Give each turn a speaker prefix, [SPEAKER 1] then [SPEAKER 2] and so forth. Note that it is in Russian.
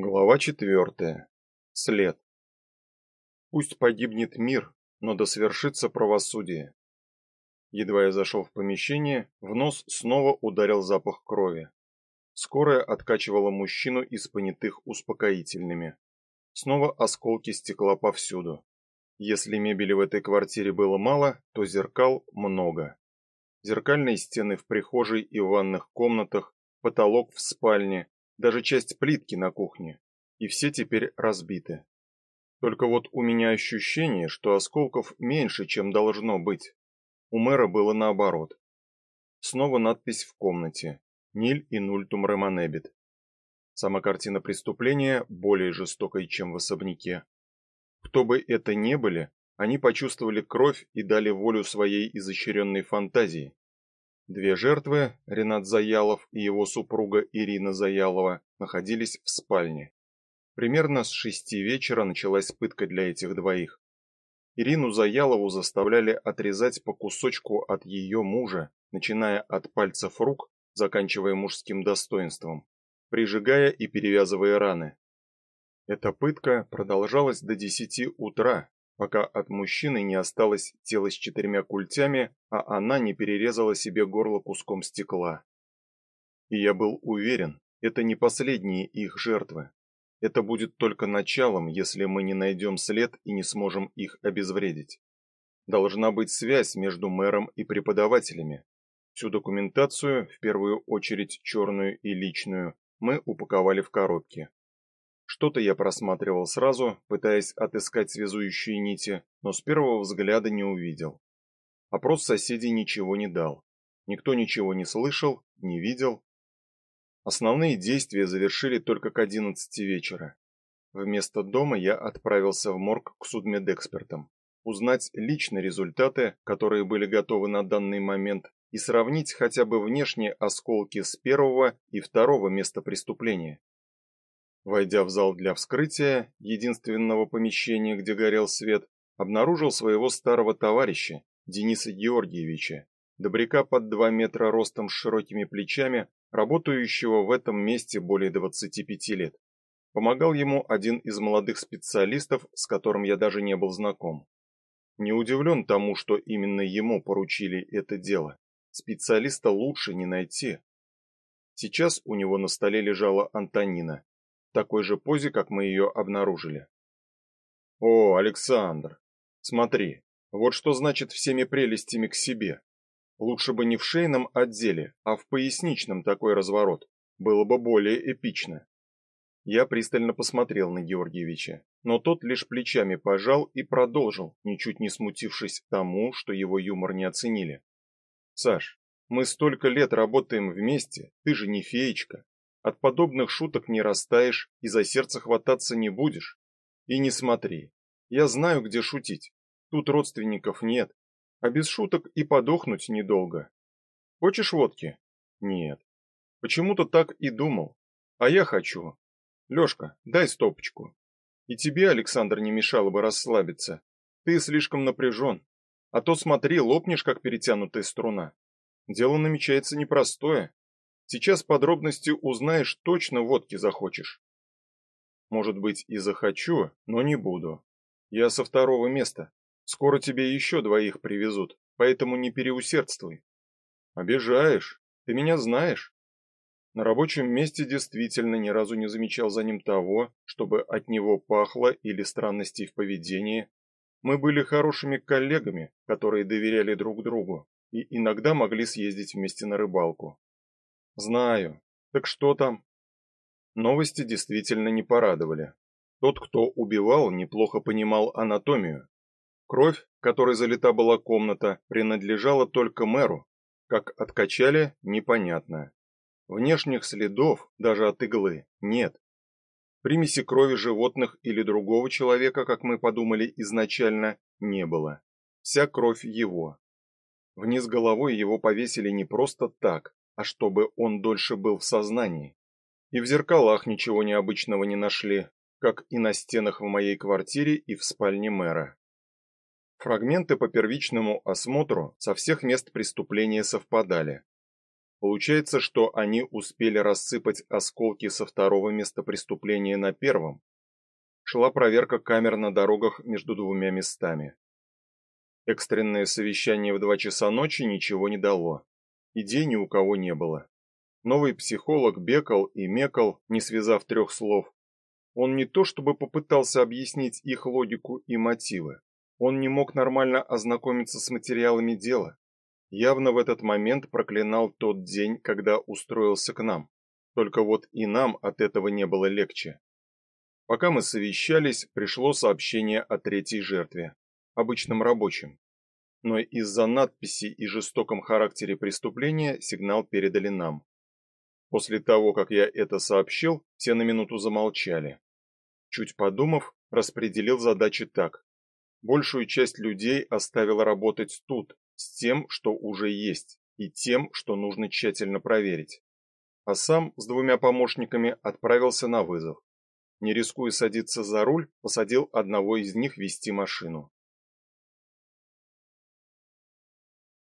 [SPEAKER 1] Глава четвертая. След. Пусть погибнет мир, но да свершится правосудие. Едва я зашел в помещение, в нос снова ударил запах крови. Скорая откачивала мужчину из понятых успокоительными. Снова осколки стекла повсюду. Если мебели в этой квартире было мало, то зеркал много. Зеркальные стены в прихожей и ванных комнатах, потолок в спальне, даже часть плитки на кухне, и все теперь разбиты. Только вот у меня ощущение, что осколков меньше, чем должно быть. У мэра было наоборот. Снова надпись в комнате: Ниль и нультум реманебит. Сама картина преступления более жестокой, чем в особняке. Кто бы это ни были, они почувствовали кровь и дали волю своей изощренной фантазии. Две жертвы, Ренат Заялов и его супруга Ирина Заялова, находились в спальне. Примерно с шести вечера началась пытка для этих двоих. Ирину Заялову заставляли отрезать по кусочку от ее мужа, начиная от пальцев рук, заканчивая мужским достоинством, прижигая и перевязывая раны. Эта пытка продолжалась до десяти утра, пока от мужчины не осталось тело с четырьмя культями, а она не перерезала себе горло куском стекла. И я был уверен, это не последние их жертвы. Это будет только началом, если мы не найдем след и не сможем их обезвредить. Должна быть связь между мэром и преподавателями. Всю документацию, в первую очередь черную и личную, мы упаковали в коробки. Что-то я просматривал сразу, пытаясь отыскать связующие нити, но с первого взгляда не увидел. Опрос соседей ничего не дал. Никто ничего не слышал, не видел. Основные действия завершили только к 11 вечера. Вместо дома я отправился в морг к судмедэкспертам, узнать лично результаты, которые были готовы на данный момент, и сравнить хотя бы внешние осколки с первого и второго места преступления. Войдя в зал для вскрытия, единственного помещения, где горел свет, обнаружил своего старого товарища, Дениса Георгиевича, добряка под 2 метра ростом с широкими плечами, работающего в этом месте более 25 лет. Помогал ему один из молодых специалистов, с которым я даже не был знаком. Не удивлен тому, что именно ему поручили это дело. Специалиста лучше не найти. Сейчас у него на столе лежала Антонина, такой же позе, как мы ее обнаружили. О, Александр, смотри, вот что значит всеми прелестями к себе. Лучше бы не в шейном отделе, а в поясничном такой разворот. Было бы более эпично. Я пристально посмотрел на Георгиевича, но тот лишь плечами пожал и продолжил, ничуть не смутившись тому, что его юмор не оценили. Саш, мы столько лет работаем вместе, ты же не феечка. От подобных шуток не растаешь и за сердце хвататься не будешь. И не смотри. Я знаю, где шутить. Тут родственников нет, а без шуток и подохнуть недолго. Хочешь водки? Нет. Почему-то так и думал. А я хочу. Лёшка, дай стопочку. И тебе, Александр, не мешало бы расслабиться. Ты слишком напряжен. А то смотри, лопнешь как перетянутая струна. Дело намечается непростое. Сейчас подробности узнаешь, точно водки захочешь. Может быть, и захочу, но не буду. Я со второго места. Скоро тебе еще двоих привезут, поэтому не переусердствуй. Обижаешь. Ты меня знаешь. На рабочем месте действительно ни разу не замечал за ним того, чтобы от него пахло или странностей в поведении. Мы были хорошими коллегами, которые доверяли друг другу и иногда могли съездить вместе на рыбалку. Знаю. Так что там? Новости действительно не порадовали. Тот, кто убивал, неплохо понимал анатомию. Кровь, которой залита была комната, принадлежала только мэру. Как откачали, непонятно. Внешних следов, даже от иглы, нет. Примеси крови животных или другого человека, как мы подумали изначально, не было. Вся кровь его. Вниз головой его повесили не просто так, а чтобы он дольше был в сознании. И в зеркалах ничего необычного не нашли, как и на стенах в моей квартире и в спальне мэра. Фрагменты по первичному осмотру со всех мест преступления совпадали. Получается, что они успели рассыпать осколки со второго места преступления на первом. Шла проверка камер на дорогах между двумя местами. Экстренное совещание в два часа ночи ничего не дало. Идей ни у кого не было. Новый психолог бекал и мекал, не связав трех слов. Он не то чтобы попытался объяснить их логику и мотивы. Он не мог нормально ознакомиться с материалами дела. Явно в этот момент проклинал тот день, когда устроился к нам. Только вот и нам от этого не было легче. Пока мы совещались, пришло сообщение о третьей жертве, обычном рабочем. Но из-за надписи и жестоком характере преступления сигнал передали нам. После того, как я это сообщил, все на минуту замолчали. Чуть подумав, распределил задачи так: большую часть людей оставил работать тут, с тем, что уже есть, и тем, что нужно тщательно проверить. А сам с двумя помощниками отправился на вызов. Не рискуя садиться за руль, посадил одного из них вести машину.